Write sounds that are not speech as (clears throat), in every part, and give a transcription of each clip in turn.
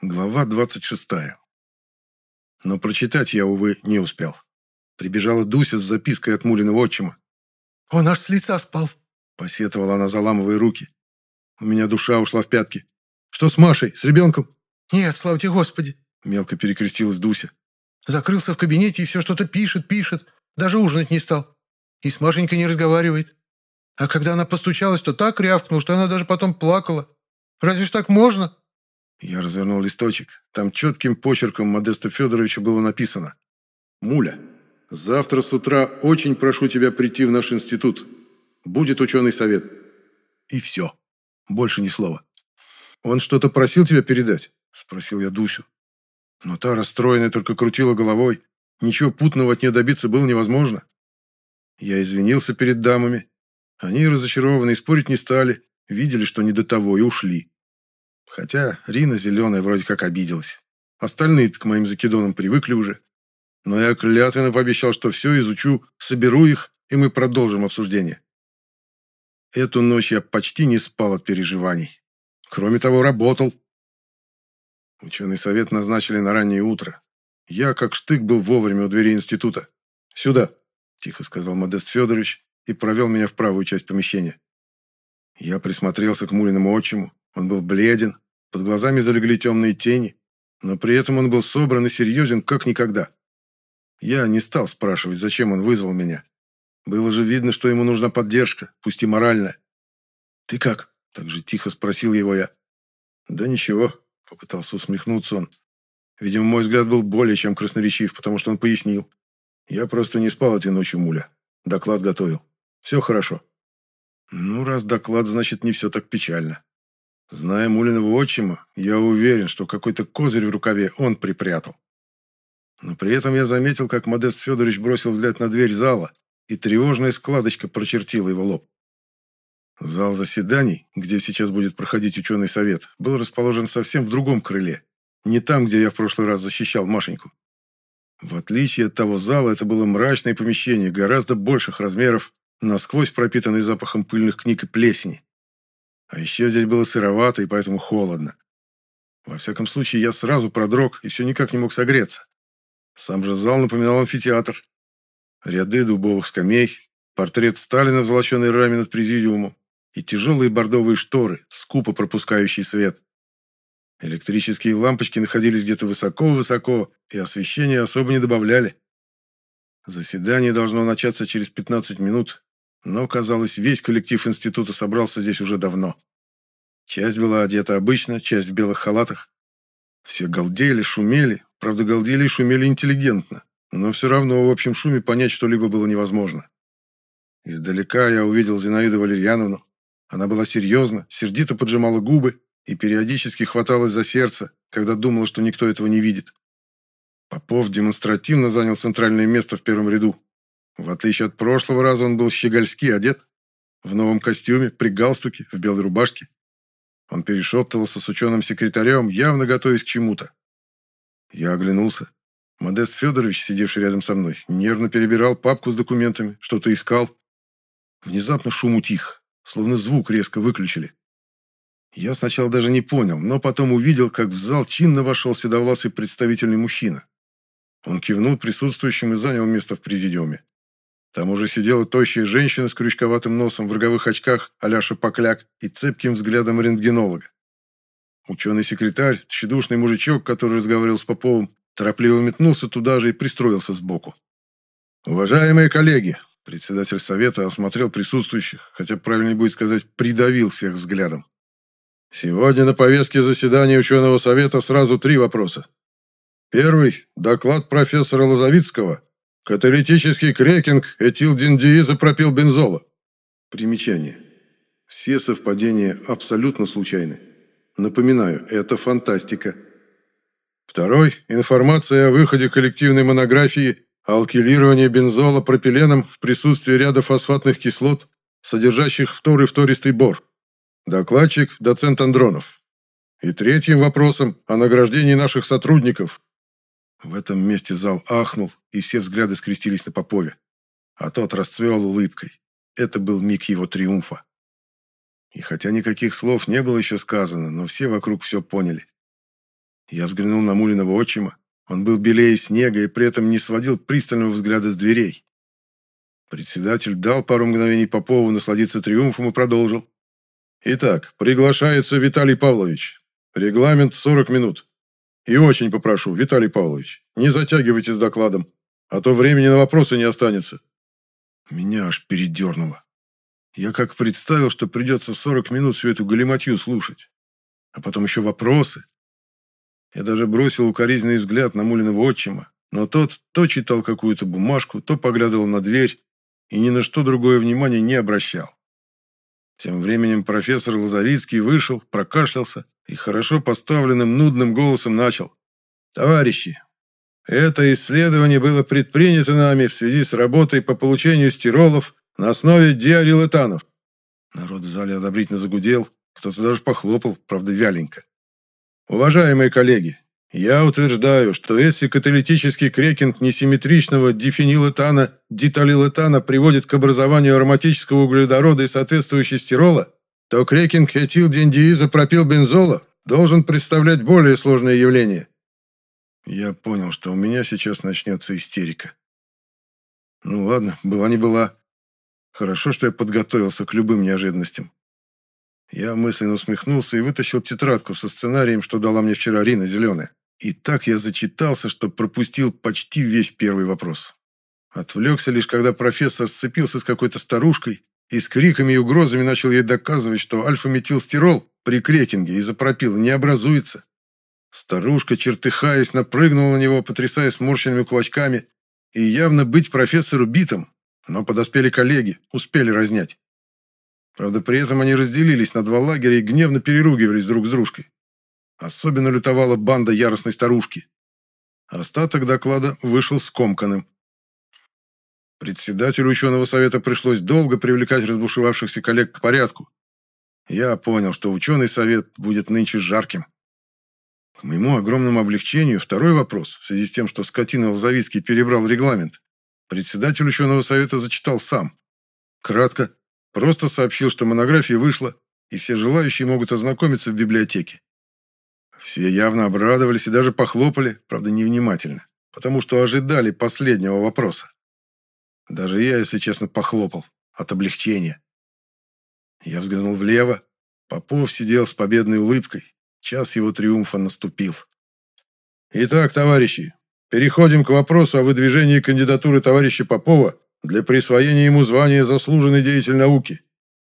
Глава 26. Но прочитать я, увы, не успел. Прибежала Дуся с запиской от Мулиного отчима. «Он аж с лица спал», — посетовала она, заламывая руки. У меня душа ушла в пятки. «Что с Машей? С ребенком?» «Нет, слава тебе, Господи!» — мелко перекрестилась Дуся. «Закрылся в кабинете и все что-то пишет, пишет. Даже ужинать не стал. И с Машенькой не разговаривает. А когда она постучалась, то так рявкнул, что она даже потом плакала. Разве ж так можно?» Я развернул листочек. Там четким почерком Модеста Федоровича было написано. «Муля, завтра с утра очень прошу тебя прийти в наш институт. Будет ученый совет». И все. Больше ни слова. «Он что-то просил тебя передать?» – спросил я Дусю. Но та, расстроенная, только крутила головой. Ничего путного от нее добиться было невозможно. Я извинился перед дамами. Они, разочарованные, спорить не стали, видели, что не до того, и ушли. Хотя Рина Зеленая вроде как обиделась. остальные к моим закидонам привыкли уже. Но я клятвенно пообещал, что все изучу, соберу их, и мы продолжим обсуждение. Эту ночь я почти не спал от переживаний. Кроме того, работал. Ученый совет назначили на раннее утро. Я, как штык, был вовремя у двери института. «Сюда», – тихо сказал Модест Федорович и провел меня в правую часть помещения. Я присмотрелся к Мулиному отчиму. Он был бледен, под глазами залегли темные тени, но при этом он был собран и серьезен, как никогда. Я не стал спрашивать, зачем он вызвал меня. Было же видно, что ему нужна поддержка, пусть и моральная. «Ты как?» – так же тихо спросил его я. «Да ничего», – попытался усмехнуться он. Видимо, мой взгляд был более чем красноречив, потому что он пояснил. «Я просто не спал этой ночью, Муля. Доклад готовил. Все хорошо». «Ну, раз доклад, значит, не все так печально. Зная Мулиного отчима, я уверен, что какой-то козырь в рукаве он припрятал. Но при этом я заметил, как Модест Федорович бросил взгляд на дверь зала, и тревожная складочка прочертила его лоб. Зал заседаний, где сейчас будет проходить ученый совет, был расположен совсем в другом крыле, не там, где я в прошлый раз защищал Машеньку. В отличие от того зала, это было мрачное помещение, гораздо больших размеров, насквозь пропитанное запахом пыльных книг и плесени. А еще здесь было сыровато и поэтому холодно. Во всяком случае, я сразу продрог и все никак не мог согреться. Сам же зал напоминал амфитеатр. Ряды дубовых скамей, портрет Сталина в золоченой раме над президиумом и тяжелые бордовые шторы, скупо пропускающие свет. Электрические лампочки находились где-то высоко-высоко, и освещения особо не добавляли. Заседание должно начаться через 15 минут, но, казалось, весь коллектив института собрался здесь уже давно. Часть была одета обычно, часть в белых халатах. Все галдели, шумели, правда, галдели и шумели интеллигентно, но все равно в общем шуме понять что-либо было невозможно. Издалека я увидел Зинаиду Валерьяновну. Она была серьезна, сердито поджимала губы и периодически хваталась за сердце, когда думала, что никто этого не видит. Попов демонстративно занял центральное место в первом ряду, в отличие от прошлого раза он был щегольски одет, в новом костюме, при галстуке, в белой рубашке. Он перешептывался с ученым-секретарем, явно готовясь к чему-то. Я оглянулся. Модест Федорович, сидевший рядом со мной, нервно перебирал папку с документами, что-то искал. Внезапно шум утих, словно звук резко выключили. Я сначала даже не понял, но потом увидел, как в зал чинно вошел седовласый представительный мужчина. Он кивнул присутствующим и занял место в президиуме. Там уже сидела тощая женщина с крючковатым носом в роговых очках а-ля Шапокляк и цепким взглядом рентгенолога. Ученый-секретарь, тщедушный мужичок, который разговаривал с Поповым, торопливо метнулся туда же и пристроился сбоку. «Уважаемые коллеги!» Председатель совета осмотрел присутствующих, хотя правильнее будет сказать, придавил всех взглядом. Сегодня на повестке заседания ученого совета сразу три вопроса. Первый – доклад профессора Лозовицкого Каталитический крекинг этилдиндиизопропилбензола. Примечание. Все совпадения абсолютно случайны. Напоминаю, это фантастика. Второй – информация о выходе коллективной монографии алкилирование бензола пропиленом в присутствии ряда фосфатных кислот, содержащих второй втористый бор. Докладчик – доцент Андронов. И третьим вопросом о награждении наших сотрудников в этом месте зал ахнул, и все взгляды скрестились на Попове. А тот расцвел улыбкой. Это был миг его триумфа. И хотя никаких слов не было еще сказано, но все вокруг все поняли. Я взглянул на Мулиного отчима. Он был белее снега и при этом не сводил пристального взгляда с дверей. Председатель дал пару мгновений Попову насладиться триумфом и продолжил. «Итак, приглашается Виталий Павлович. Регламент 40 минут. И очень попрошу, Виталий Павлович, не затягивайте с докладом, а то времени на вопросы не останется». Меня аж передернуло. Я как представил, что придется 40 минут всю эту галиматью слушать. А потом еще вопросы. Я даже бросил укоризненный взгляд на Мулиного отчима, но тот то читал какую-то бумажку, то поглядывал на дверь и ни на что другое внимание не обращал. Тем временем профессор Лазовицкий вышел, прокашлялся и хорошо поставленным нудным голосом начал. «Товарищи, это исследование было предпринято нами в связи с работой по получению стиролов на основе диарилетанов». Народ в зале одобрительно загудел, кто-то даже похлопал, правда, вяленько. Уважаемые коллеги, я утверждаю, что если каталитический крекинг несимметричного дифенилэтана диталилэтана приводит к образованию ароматического углеводорода и соответствующей стирола, то крекинг этилдендиизопропилбензола должен представлять более сложное явление. Я понял, что у меня сейчас начнется истерика. Ну ладно, была не была. Хорошо, что я подготовился к любым неожиданностям. Я мысленно усмехнулся и вытащил тетрадку со сценарием, что дала мне вчера Рина Зеленая. И так я зачитался, что пропустил почти весь первый вопрос. Отвлекся лишь, когда профессор сцепился с какой-то старушкой и с криками и угрозами начал ей доказывать, что альфа-метилстирол при крекинге изопропила не образуется. Старушка, чертыхаясь, напрыгнула на него, потрясая сморщенными кулачками, и явно быть профессору битым, но подоспели коллеги, успели разнять. Правда, при этом они разделились на два лагеря и гневно переругивались друг с дружкой. Особенно лютовала банда яростной старушки. Остаток доклада вышел скомканным. Председателю ученого совета пришлось долго привлекать разбушевавшихся коллег к порядку. Я понял, что ученый совет будет нынче жарким. К моему огромному облегчению второй вопрос, в связи с тем, что скотина Лозовицкий перебрал регламент, председатель ученого совета зачитал сам. Кратко, Просто сообщил, что монография вышла, и все желающие могут ознакомиться в библиотеке. Все явно обрадовались и даже похлопали, правда, невнимательно, потому что ожидали последнего вопроса. Даже я, если честно, похлопал от облегчения. Я взглянул влево. Попов сидел с победной улыбкой. Час его триумфа наступил. Итак, товарищи, переходим к вопросу о выдвижении кандидатуры товарища Попова для присвоения ему звания «Заслуженный деятель науки»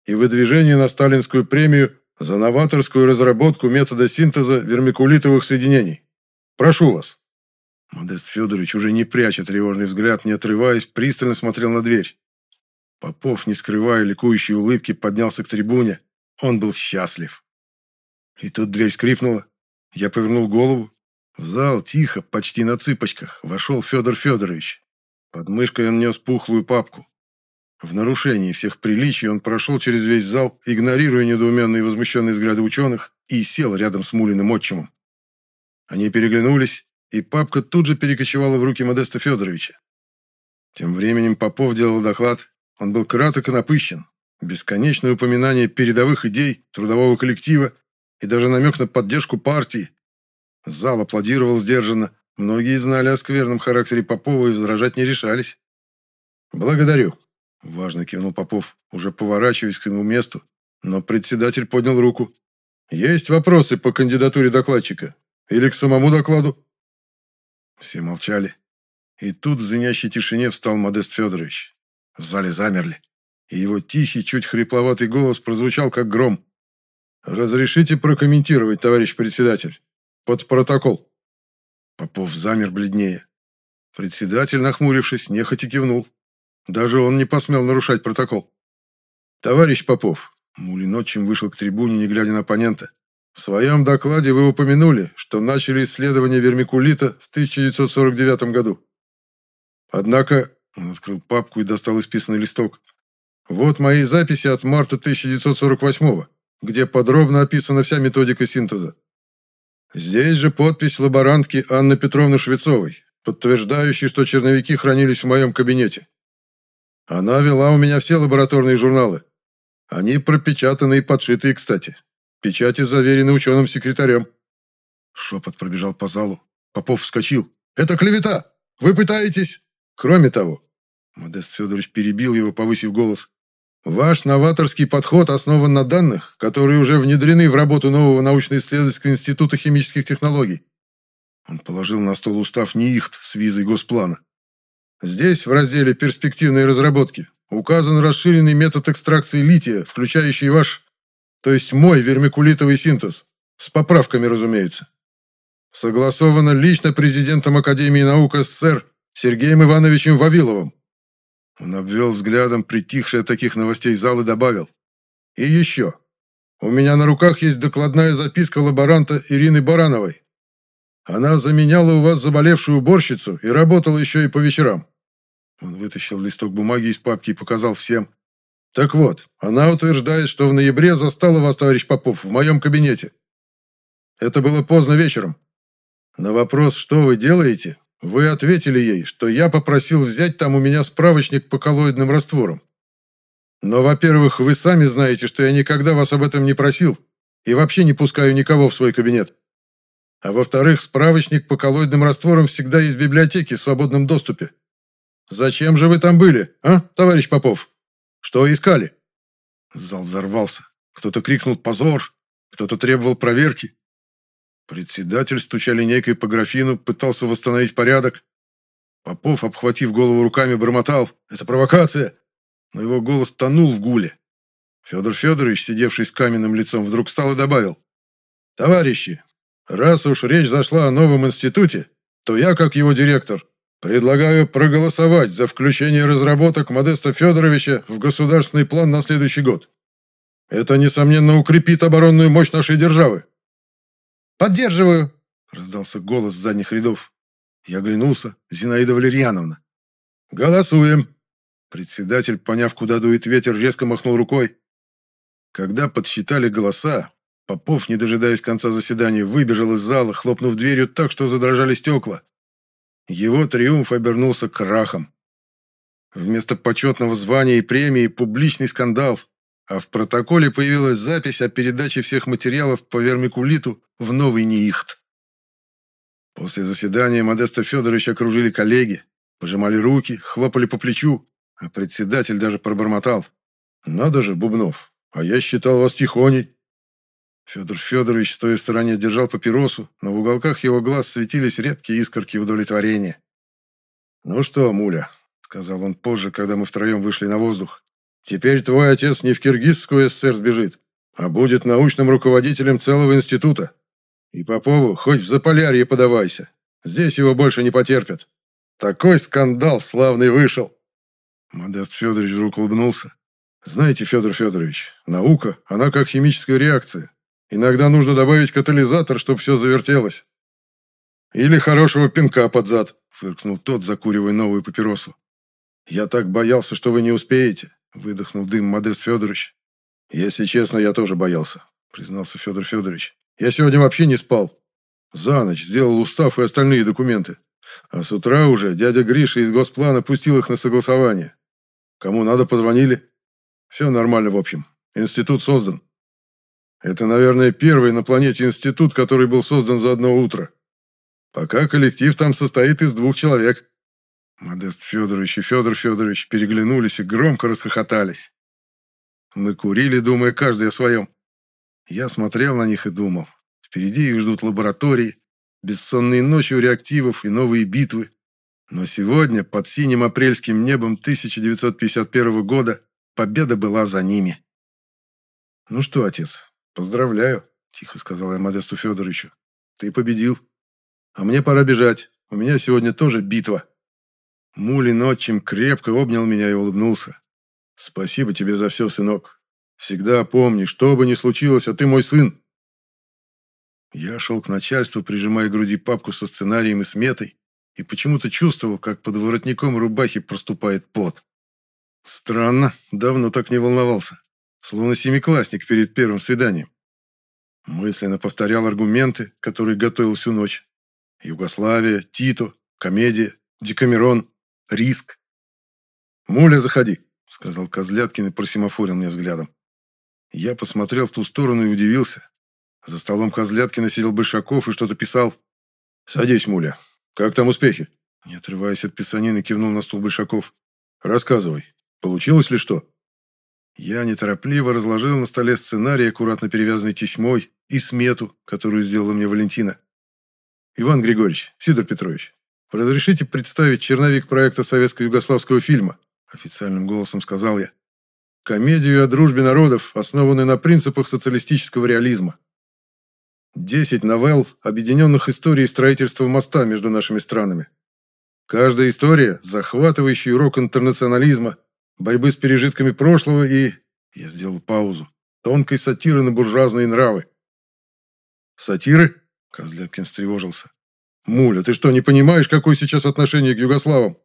и выдвижения на Сталинскую премию за новаторскую разработку метода синтеза вермикулитовых соединений. Прошу вас». Модест Федорович, уже не пряча тревожный взгляд, не отрываясь, пристально смотрел на дверь. Попов, не скрывая ликующей улыбки, поднялся к трибуне. Он был счастлив. И тут дверь скрипнула. Я повернул голову. В зал тихо, почти на цыпочках, вошел Федор Федорович. Под мышкой он нес пухлую папку. В нарушении всех приличий он прошел через весь зал, игнорируя недоуменные и возмущенные взгляды ученых, и сел рядом с Мулиным отчимом. Они переглянулись, и папка тут же перекочевала в руки Модеста Федоровича. Тем временем Попов делал доклад. Он был краток и напыщен. Бесконечное упоминание передовых идей, трудового коллектива и даже намек на поддержку партии. Зал аплодировал сдержанно, Многие знали о скверном характере Попова и возражать не решались. «Благодарю», – важно кивнул Попов, уже поворачиваясь к своему месту, но председатель поднял руку. «Есть вопросы по кандидатуре докладчика? Или к самому докладу?» Все молчали. И тут в звенящей тишине встал Модест Федорович. В зале замерли, и его тихий, чуть хрипловатый голос прозвучал как гром. «Разрешите прокомментировать, товарищ председатель? Под протокол». Попов замер бледнее. Председатель, нахмурившись, нехотя кивнул. Даже он не посмел нарушать протокол. «Товарищ Попов», — Мулин отчим вышел к трибуне, не глядя на оппонента, «в своем докладе вы упомянули, что начали исследование вермикулита в 1949 году. Однако...» — он открыл папку и достал исписанный листок. «Вот мои записи от марта 1948 где подробно описана вся методика синтеза. Здесь же подпись лаборантки Анны Петровны Швецовой, подтверждающей, что черновики хранились в моем кабинете. Она вела у меня все лабораторные журналы. Они пропечатаны и подшитые, кстати. Печати заверены ученым секретарем. Шепот пробежал по залу. Попов вскочил. «Это клевета! Вы пытаетесь...» «Кроме того...» Модест Федорович перебил его, повысив голос. «Ваш новаторский подход основан на данных, которые уже внедрены в работу нового научно-исследовательского института химических технологий». Он положил на стол устав НИИХТ с визой Госплана. Здесь, в разделе «Перспективные разработки», указан расширенный метод экстракции лития, включающий ваш, то есть мой вермикулитовый синтез, с поправками, разумеется. Согласовано лично президентом Академии наук СССР Сергеем Ивановичем Вавиловым. Он обвел взглядом притихшие от таких новостей зал и добавил. И еще. У меня на руках есть докладная записка лаборанта Ирины Барановой. Она заменяла у вас заболевшую уборщицу и работала еще и по вечерам. Он вытащил листок бумаги из папки и показал всем. Так вот, она утверждает, что в ноябре застала вас, товарищ Попов, в моем кабинете. Это было поздно вечером. На вопрос, что вы делаете, вы ответили ей, что я попросил взять там у меня справочник по коллоидным растворам. Но, во-первых, вы сами знаете, что я никогда вас об этом не просил и вообще не пускаю никого в свой кабинет. А во-вторых, справочник по коллоидным растворам всегда есть в библиотеке в свободном доступе. Зачем же вы там были, а, товарищ Попов? Что искали?» Зал взорвался. Кто-то крикнул «Позор!», кто-то требовал проверки. Председатель, стуча линейкой по графину, пытался восстановить порядок. Попов, обхватив голову руками, бормотал «Это провокация!», но его голос тонул в гуле. Федор Федорович, сидевший с каменным лицом, вдруг встал и добавил «Товарищи, раз уж речь зашла о новом институте, то я, как его директор, Предлагаю проголосовать за включение разработок Модеста Федоровича в государственный план на следующий год. Это, несомненно, укрепит оборонную мощь нашей державы. «Поддерживаю!» – раздался голос с задних рядов. Я оглянулся. Зинаида Валерьяновна. «Голосуем!» Председатель, поняв, куда дует ветер, резко махнул рукой. Когда подсчитали голоса, Попов, не дожидаясь конца заседания, выбежал из зала, хлопнув дверью так, что задрожали стекла. Его триумф обернулся крахом. Вместо почетного звания и премии публичный скандал, а в протоколе появилась запись о передаче всех материалов по вермикулиту в новый НИИХТ. После заседания Модеста Федоровича окружили коллеги, пожимали руки, хлопали по плечу, а председатель даже пробормотал. «Надо же, Бубнов, а я считал вас тихоней». Федор Федорович, в стороне, держал папиросу, но в уголках его глаз светились редкие искорки удовлетворения. «Ну что, Муля», — сказал он позже, когда мы втроем вышли на воздух, «теперь твой отец не в Киргизскую ССР сбежит, а будет научным руководителем целого института. И Попову хоть в Заполярье подавайся. Здесь его больше не потерпят. Такой скандал славный вышел». Модест Федорович вдруг улыбнулся. «Знаете, Федор Федорович, наука, она как химическая реакция. Иногда нужно добавить катализатор, чтобы все завертелось. Или хорошего пинка под зад, фыркнул тот, закуривая новую папиросу. Я так боялся, что вы не успеете, выдохнул дым Модест Федорович. Если честно, я тоже боялся, признался Федор Федорович. Я сегодня вообще не спал. За ночь сделал устав и остальные документы. А с утра уже дядя Гриша из Госплана пустил их на согласование. Кому надо, позвонили. Все нормально, в общем. Институт создан. Это, наверное, первый на планете институт, который был создан за одно утро. Пока коллектив там состоит из двух человек. Модест Федорович и Федор Федорович переглянулись и громко расхохотались. Мы курили, думая каждый о своем. Я смотрел на них и думал. Впереди их ждут лаборатории, бессонные ночи у реактивов и новые битвы. Но сегодня, под синим апрельским небом 1951 года, победа была за ними. Ну что, отец, «Поздравляю», – тихо сказал я Модесту Федоровичу. «Ты победил. А мне пора бежать. У меня сегодня тоже битва». Мулин отчим крепко обнял меня и улыбнулся. «Спасибо тебе за все, сынок. Всегда помни, что бы ни случилось, а ты мой сын». Я шел к начальству, прижимая к груди папку со сценарием и сметой, и почему-то чувствовал, как под воротником рубахи проступает пот. Странно, давно так не волновался словно семиклассник перед первым свиданием. Мысленно повторял аргументы, которые готовил всю ночь. Югославия, Тито, комедия, Декамерон, риск. «Муля, заходи», — сказал Козляткин и просимофорил мне взглядом. Я посмотрел в ту сторону и удивился. За столом Козляткина сидел Большаков и что-то писал. «Садись, Муля. Как там успехи?» Не отрываясь от писанины, кивнул на стул Большаков. «Рассказывай. Получилось ли что?» Я неторопливо разложил на столе сценарий, аккуратно перевязанный тесьмой, и смету, которую сделала мне Валентина. «Иван Григорьевич, Сидор Петрович, разрешите представить черновик проекта советско-югославского фильма?» Официальным голосом сказал я. «Комедию о дружбе народов, основанную на принципах социалистического реализма. Десять новелл, объединенных историей строительства моста между нашими странами. Каждая история – захватывающий урок интернационализма, борьбы с пережитками прошлого и... Я сделал паузу. Тонкой сатиры на буржуазные нравы. «Сатиры?» – Козляткин встревожился. «Муля, ты что, не понимаешь, какое сейчас отношение к югославам?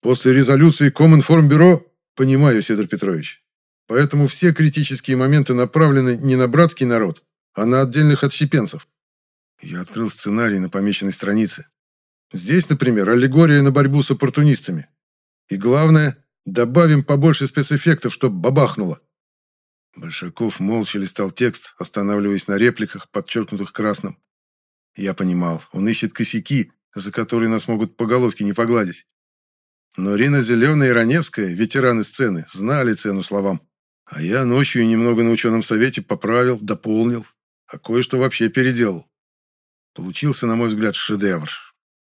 После резолюции Коминформбюро...» «Понимаю, Сидор Петрович. Поэтому все критические моменты направлены не на братский народ, а на отдельных отщепенцев». Я открыл сценарий на помеченной странице. Здесь, например, аллегория на борьбу с оппортунистами. И главное, добавим побольше спецэффектов, чтобы бабахнуло. Большаков молча листал текст, останавливаясь на репликах, подчеркнутых красным. Я понимал, он ищет косяки, за которые нас могут по головке не погладить. Но Рина Зеленая и Раневская, ветераны сцены, знали цену словам. А я ночью немного на ученом совете поправил, дополнил, а кое-что вообще переделал. Получился, на мой взгляд, шедевр.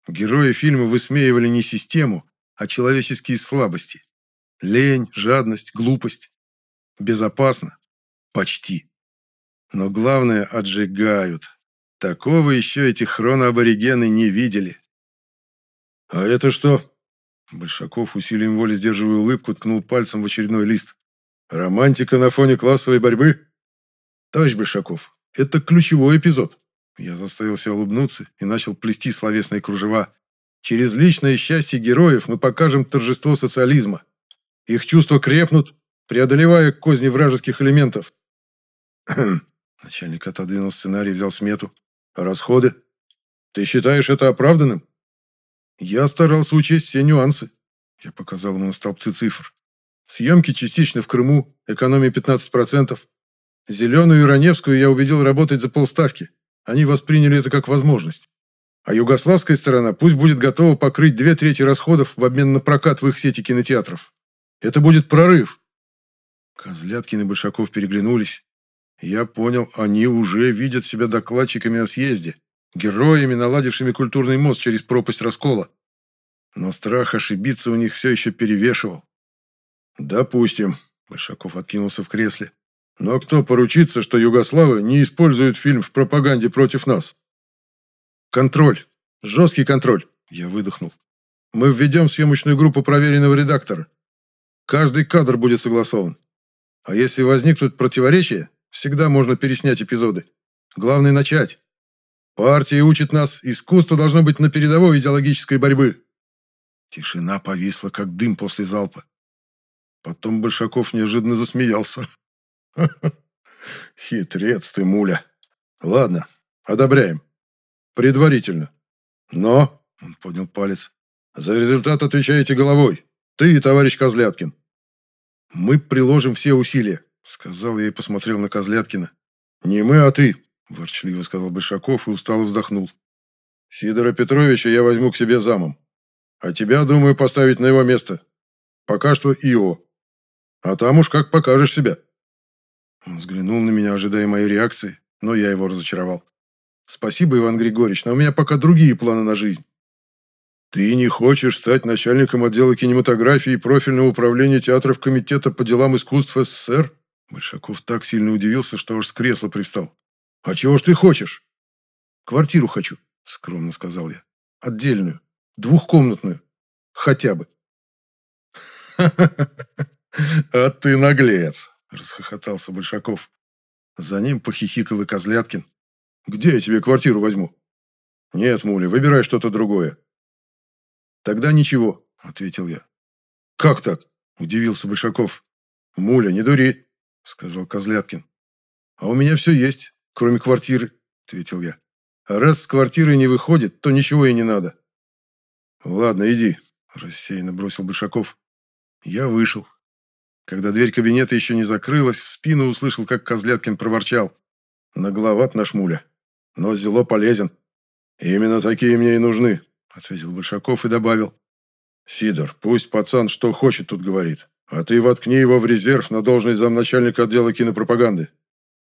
Герои фильма высмеивали не систему, а человеческие слабости. Лень, жадность, глупость. Безопасно? Почти. Но главное, отжигают. Такого еще эти хроноаборигены не видели. «А это что?» Большаков, усилием воли сдерживая улыбку, ткнул пальцем в очередной лист. «Романтика на фоне классовой борьбы?» «Товарищ Большаков, это ключевой эпизод». Я заставил себя улыбнуться и начал плести словесные кружева. «Через личное счастье героев мы покажем торжество социализма. Их чувства крепнут, преодолевая козни вражеских элементов. (clears throat) Начальник отодвинул сценарий взял смету. расходы? Ты считаешь это оправданным? Я старался учесть все нюансы. Я показал ему на столбцы цифр. Съемки частично в Крыму, экономия 15%. Зеленую и Раневскую я убедил работать за полставки. Они восприняли это как возможность. А югославская сторона пусть будет готова покрыть две трети расходов в обмен на прокат в их сети кинотеатров. Это будет прорыв. Козляткин и Большаков переглянулись. Я понял, они уже видят себя докладчиками о съезде, героями, наладившими культурный мост через пропасть раскола. Но страх ошибиться у них все еще перевешивал. «Допустим», — Большаков откинулся в кресле. «Но кто поручится, что югославы не используют фильм в пропаганде против нас?» «Контроль. Жесткий контроль», — я выдохнул. «Мы введем съемочную группу проверенного редактора. Каждый кадр будет согласован. А если возникнут противоречия, всегда можно переснять эпизоды. Главное начать. Партия учит нас, искусство должно быть на передовой идеологической борьбы. Тишина повисла, как дым после залпа. Потом Большаков неожиданно засмеялся. (laughs) Хитрец ты, муля. Ладно, одобряем. Предварительно. Но, он поднял палец, за результат отвечаете головой. Ты товарищ Козляткин. «Мы приложим все усилия», — сказал я и посмотрел на Козляткина. «Не мы, а ты», — ворчливо сказал Большаков и устало вздохнул. «Сидора Петровича я возьму к себе замом. А тебя, думаю, поставить на его место. Пока что Ио. А там уж как покажешь себя». Он взглянул на меня, ожидая моей реакции, но я его разочаровал. «Спасибо, Иван Григорьевич, но у меня пока другие планы на жизнь. «Ты не хочешь стать начальником отдела кинематографии и профильного управления театров Комитета по делам искусств СССР?» Большаков так сильно удивился, что аж с кресла пристал. «А чего ж ты хочешь?» «Квартиру хочу», — скромно сказал я. «Отдельную. Двухкомнатную. Хотя бы». (laughs) «А ты наглец!» — расхохотался Большаков. За ним похихикал и Козляткин. «Где я тебе квартиру возьму?» «Нет, Муля, выбирай что-то другое. «Тогда ничего», — ответил я. «Как так?» — удивился Большаков. «Муля, не дури», — сказал Козляткин. «А у меня все есть, кроме квартиры», — ответил я. «А раз с квартиры не выходит, то ничего и не надо». «Ладно, иди», — рассеянно бросил Большаков. Я вышел. Когда дверь кабинета еще не закрылась, в спину услышал, как Козляткин проворчал. Нагловат наш муля, но зело полезен. Именно такие мне и нужны, ответил Большаков и добавил. Сидор, пусть пацан что хочет тут говорит, а ты воткни его в резерв на должность замначальника отдела кинопропаганды.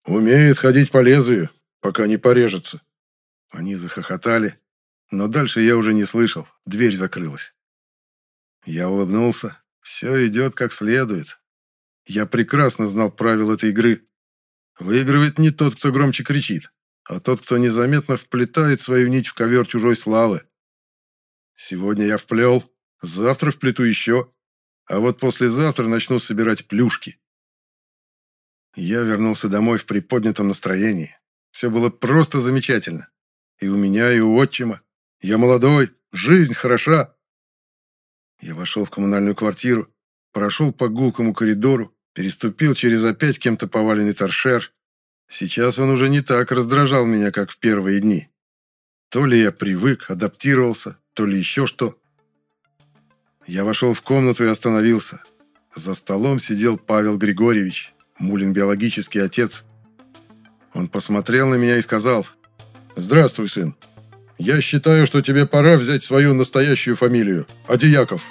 Умеет ходить по лезвию, пока не порежется. Они захохотали, но дальше я уже не слышал, дверь закрылась. Я улыбнулся. Все идет как следует. Я прекрасно знал правила этой игры. Выигрывает не тот, кто громче кричит, а тот, кто незаметно вплетает свою нить в ковер чужой славы. Сегодня я вплел, завтра вплету еще, а вот послезавтра начну собирать плюшки. Я вернулся домой в приподнятом настроении. Все было просто замечательно. И у меня, и у отчима. Я молодой, жизнь хороша. Я вошел в коммунальную квартиру, прошел по гулкому коридору, переступил через опять кем-то поваленный торшер. Сейчас он уже не так раздражал меня, как в первые дни. То ли я привык, адаптировался, то ли еще что. Я вошел в комнату и остановился. За столом сидел Павел Григорьевич, Мулин биологический отец. Он посмотрел на меня и сказал, «Здравствуй, сын. Я считаю, что тебе пора взять свою настоящую фамилию – Адияков».